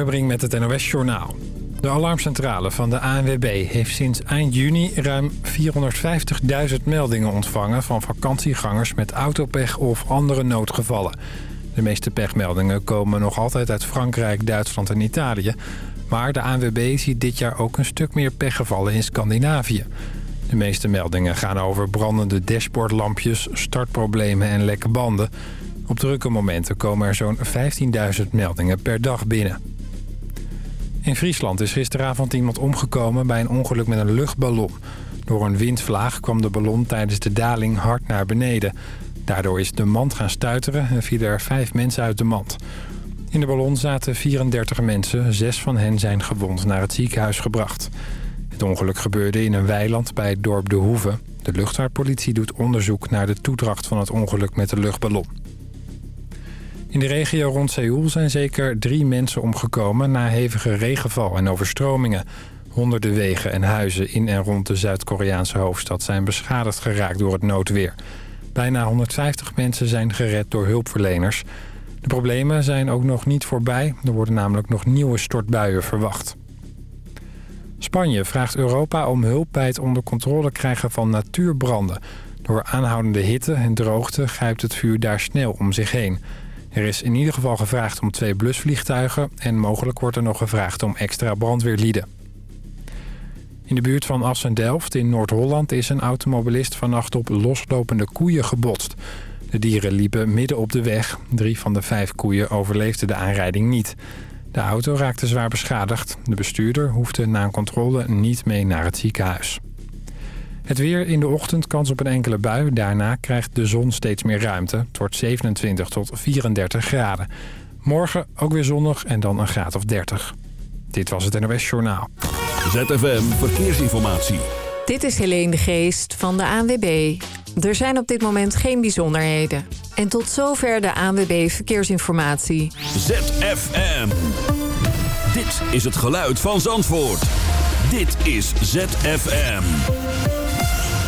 Ebbering met het NOS Journaal. De alarmcentrale van de ANWB heeft sinds eind juni ruim 450.000 meldingen ontvangen... van vakantiegangers met autopech of andere noodgevallen. De meeste pechmeldingen komen nog altijd uit Frankrijk, Duitsland en Italië. Maar de ANWB ziet dit jaar ook een stuk meer pechgevallen in Scandinavië. De meeste meldingen gaan over brandende dashboardlampjes, startproblemen en lekke banden... Op drukke momenten komen er zo'n 15.000 meldingen per dag binnen. In Friesland is gisteravond iemand omgekomen bij een ongeluk met een luchtballon. Door een windvlaag kwam de ballon tijdens de daling hard naar beneden. Daardoor is de mand gaan stuiteren en vielen er vijf mensen uit de mand. In de ballon zaten 34 mensen. Zes van hen zijn gewond naar het ziekenhuis gebracht. Het ongeluk gebeurde in een weiland bij het dorp De Hoeve. De luchtvaartpolitie doet onderzoek naar de toedracht van het ongeluk met de luchtballon. In de regio rond Seoul zijn zeker drie mensen omgekomen... na hevige regenval en overstromingen. Honderden wegen en huizen in en rond de Zuid-Koreaanse hoofdstad... zijn beschadigd geraakt door het noodweer. Bijna 150 mensen zijn gered door hulpverleners. De problemen zijn ook nog niet voorbij. Er worden namelijk nog nieuwe stortbuien verwacht. Spanje vraagt Europa om hulp bij het onder controle krijgen van natuurbranden. Door aanhoudende hitte en droogte grijpt het vuur daar snel om zich heen... Er is in ieder geval gevraagd om twee blusvliegtuigen... en mogelijk wordt er nog gevraagd om extra brandweerlieden. In de buurt van Assen-Delft in Noord-Holland is een automobilist vannacht op loslopende koeien gebotst. De dieren liepen midden op de weg. Drie van de vijf koeien overleefden de aanrijding niet. De auto raakte zwaar beschadigd. De bestuurder hoefde na een controle niet mee naar het ziekenhuis. Het weer in de ochtend kans op een enkele bui. Daarna krijgt de zon steeds meer ruimte. Het wordt 27 tot 34 graden. Morgen ook weer zonnig en dan een graad of 30. Dit was het NOS Journaal. ZFM Verkeersinformatie. Dit is Helene de Geest van de ANWB. Er zijn op dit moment geen bijzonderheden. En tot zover de ANWB Verkeersinformatie. ZFM. Dit is het geluid van Zandvoort. Dit is ZFM.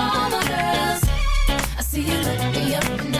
all my girls. I see you looking me up and down.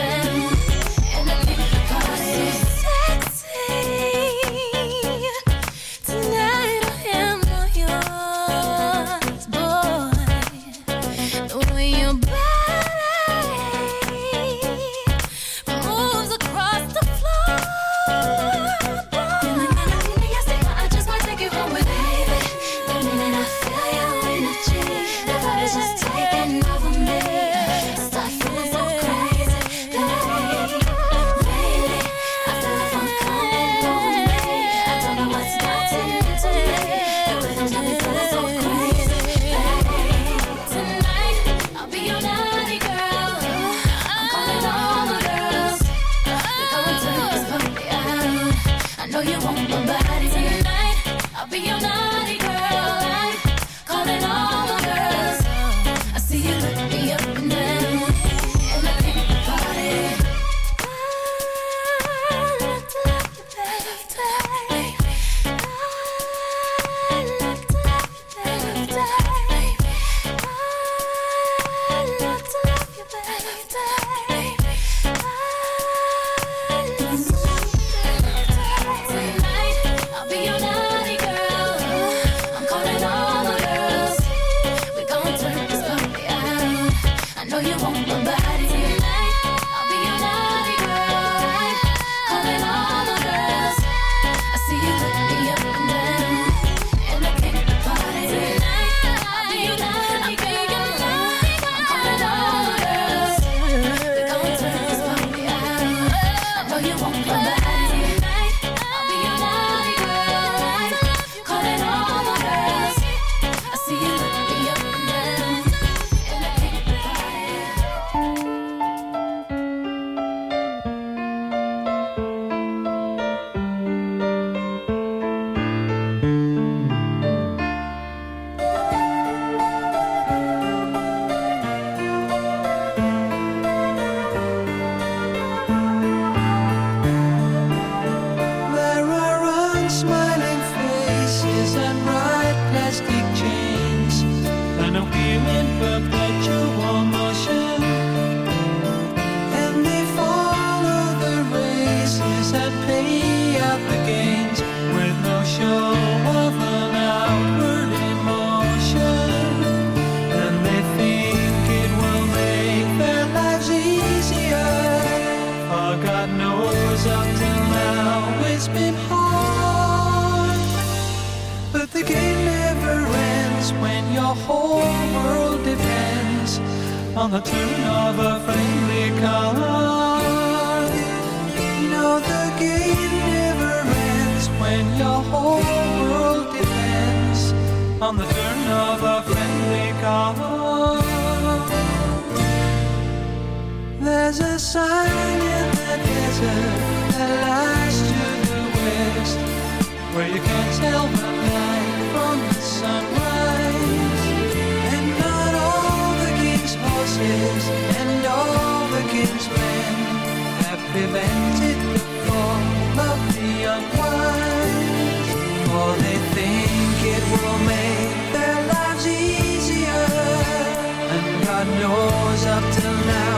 yours up till now.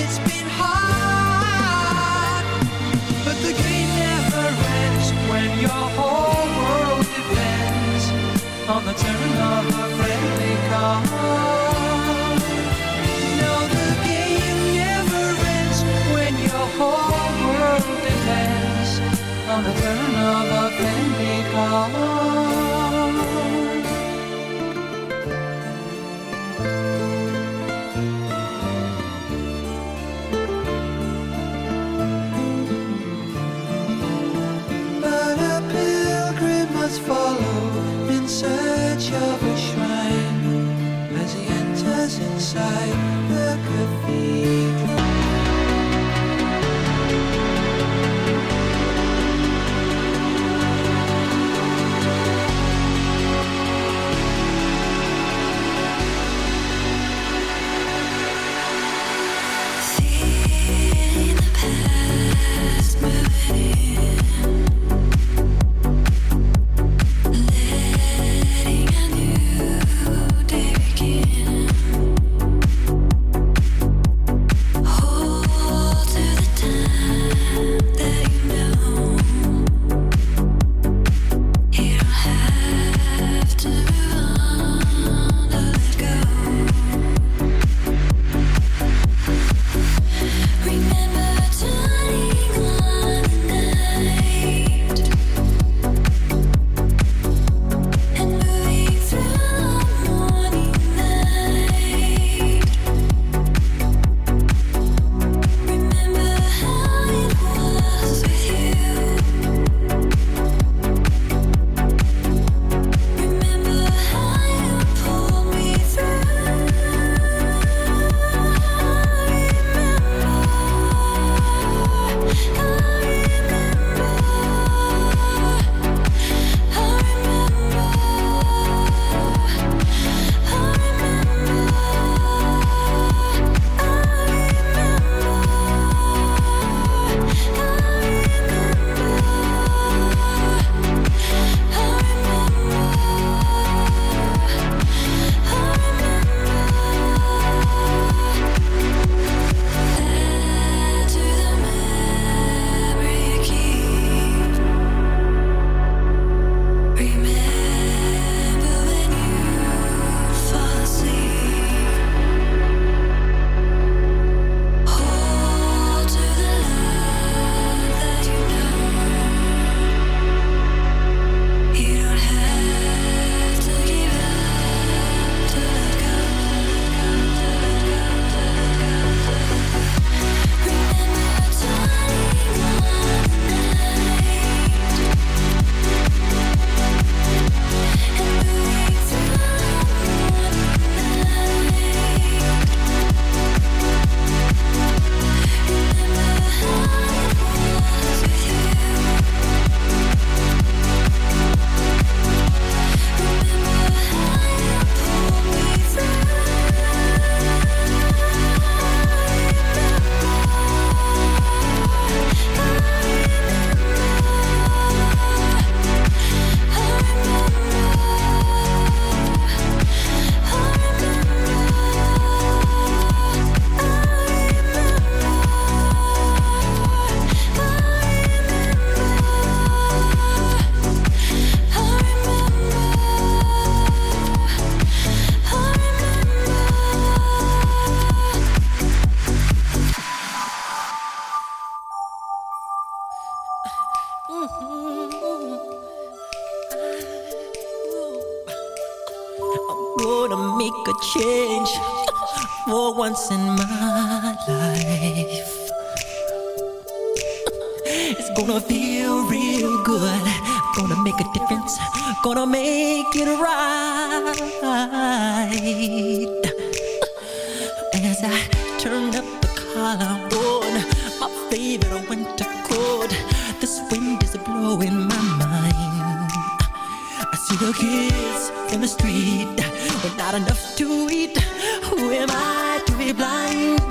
It's been hard But the game never ends When your whole world depends On the turn of a friendly card No, the game never ends When your whole world depends On the turn of a friendly card Gonna make it right. And as I turn up the collar on my favorite winter coat, this wind is blowing my mind. I see the kids in the street with not enough to eat. Who am I to be blind,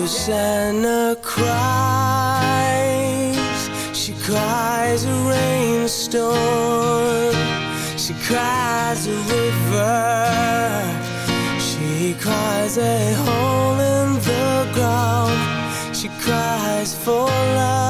Susanna cries, she cries a rainstorm, she cries a river, she cries a hole in the ground, she cries for love.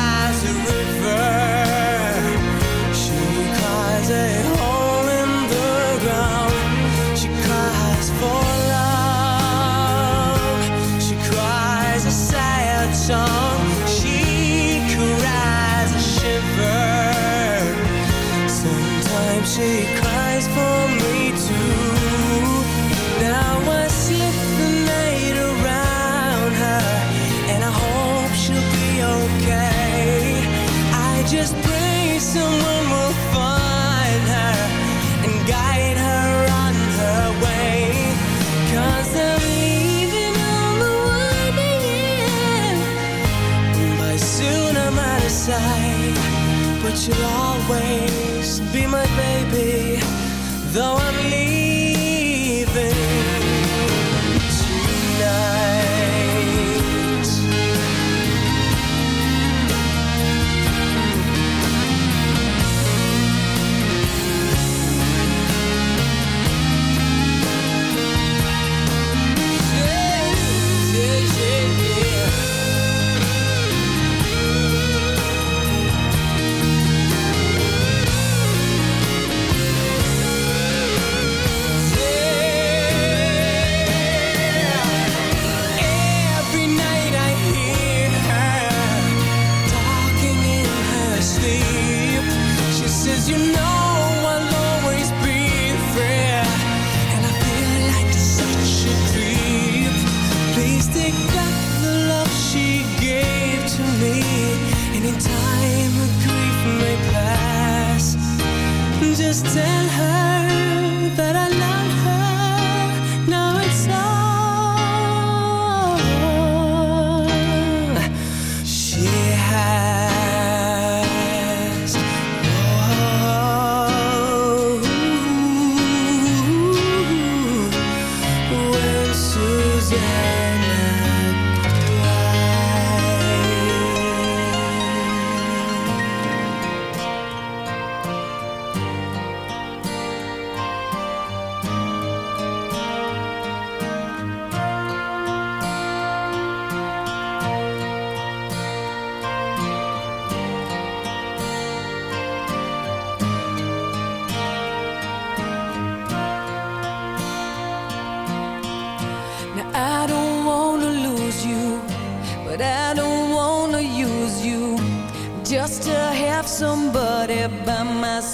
Though I'm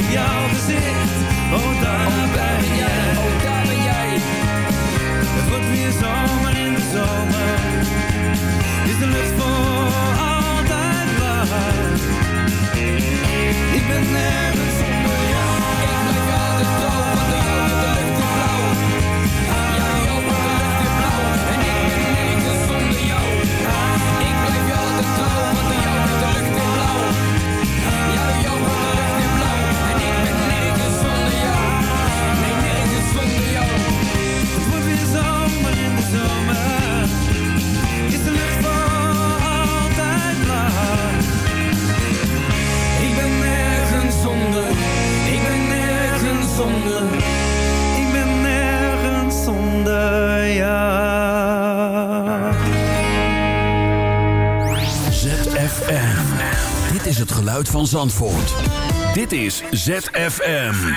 Op jouw gezicht. Oh, daar ben jij, oh, daar ben jij. Het wordt weer zomer in de zomer. Is de lucht voor altijd blauw. Ik ben nergens zonder jou. Ik blijf altijd trouw, Zandvoort. Dit is ZFM.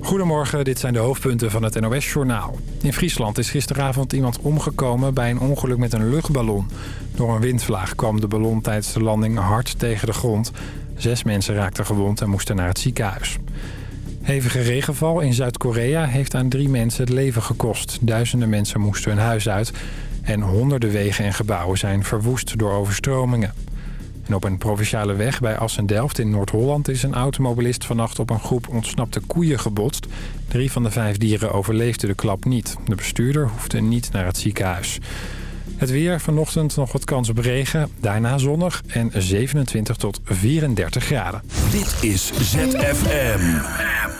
Goedemorgen, dit zijn de hoofdpunten van het NOS-journaal. In Friesland is gisteravond iemand omgekomen bij een ongeluk met een luchtballon. Door een windvlaag kwam de ballon tijdens de landing hard tegen de grond. Zes mensen raakten gewond en moesten naar het ziekenhuis. Hevige regenval in Zuid-Korea heeft aan drie mensen het leven gekost. Duizenden mensen moesten hun huis uit. En honderden wegen en gebouwen zijn verwoest door overstromingen. En op een provinciale weg bij Assen-Delft in Noord-Holland... is een automobilist vannacht op een groep ontsnapte koeien gebotst. Drie van de vijf dieren overleefden de klap niet. De bestuurder hoefde niet naar het ziekenhuis. Het weer vanochtend nog wat kans op regen, daarna zonnig en 27 tot 34 graden. Dit is ZFM.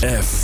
ZFM.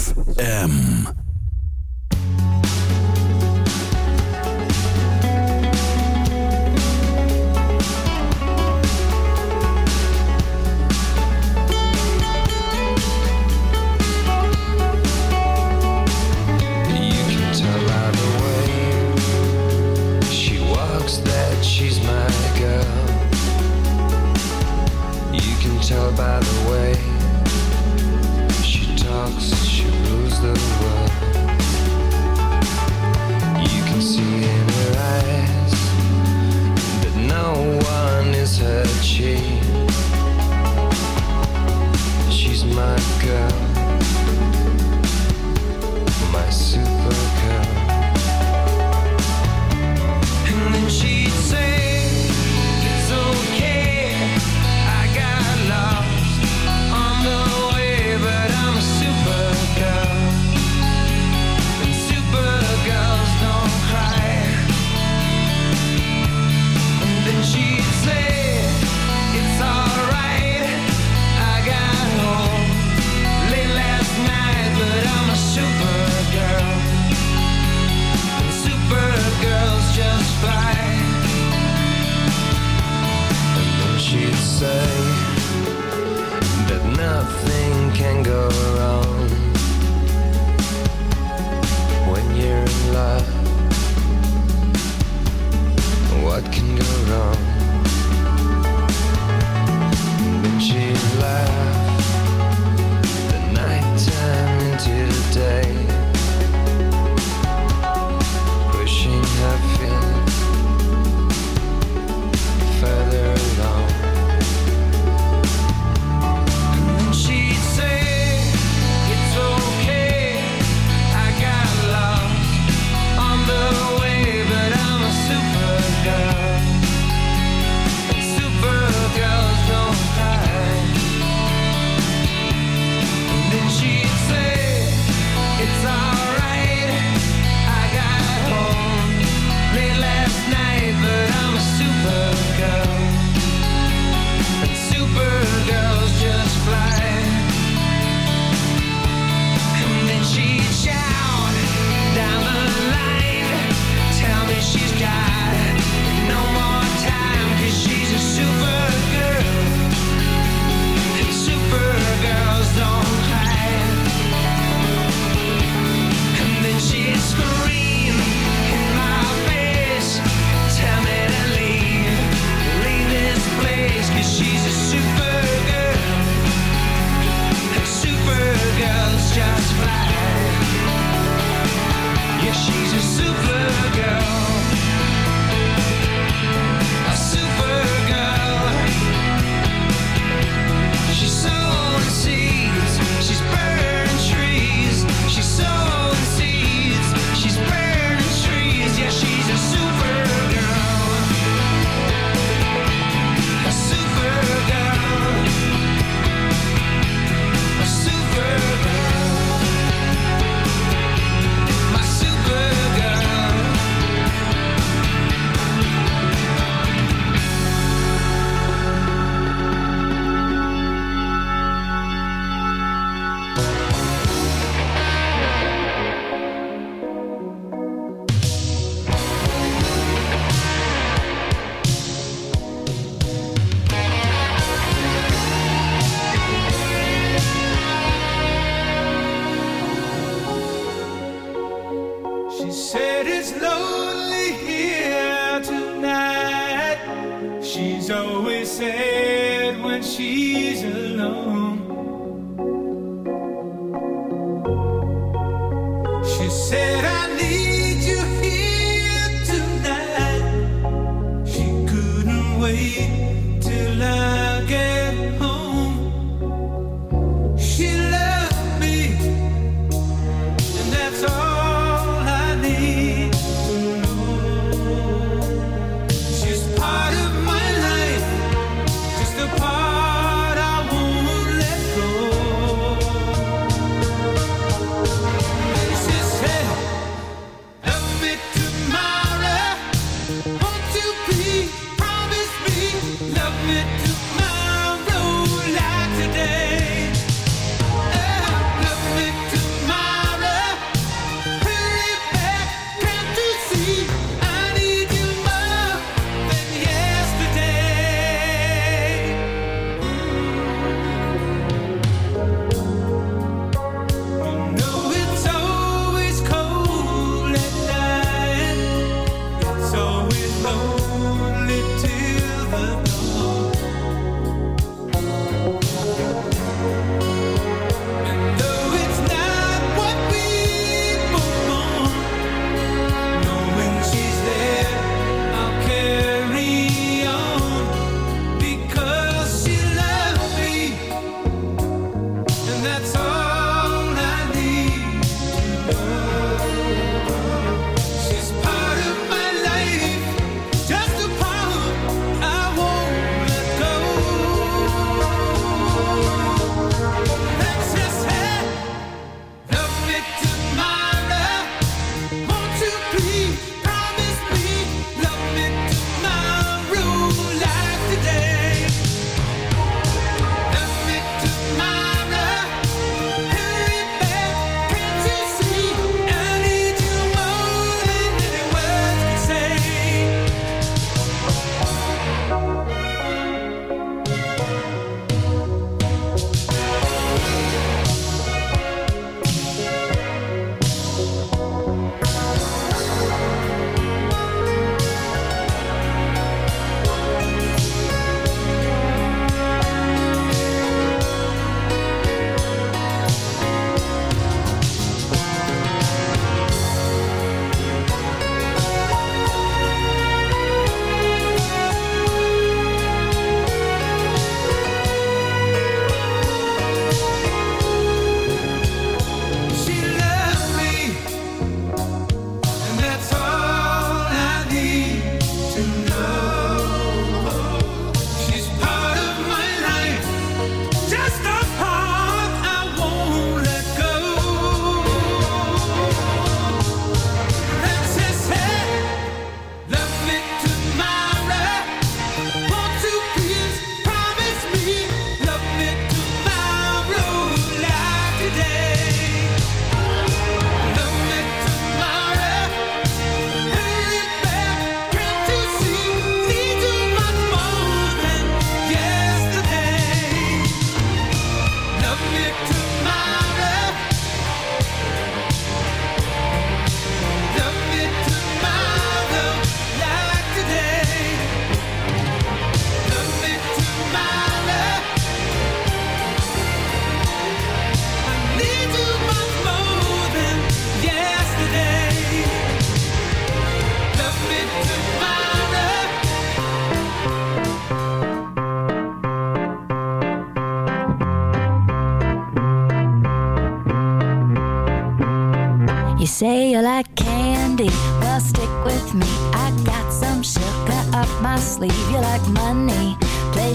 She said, I need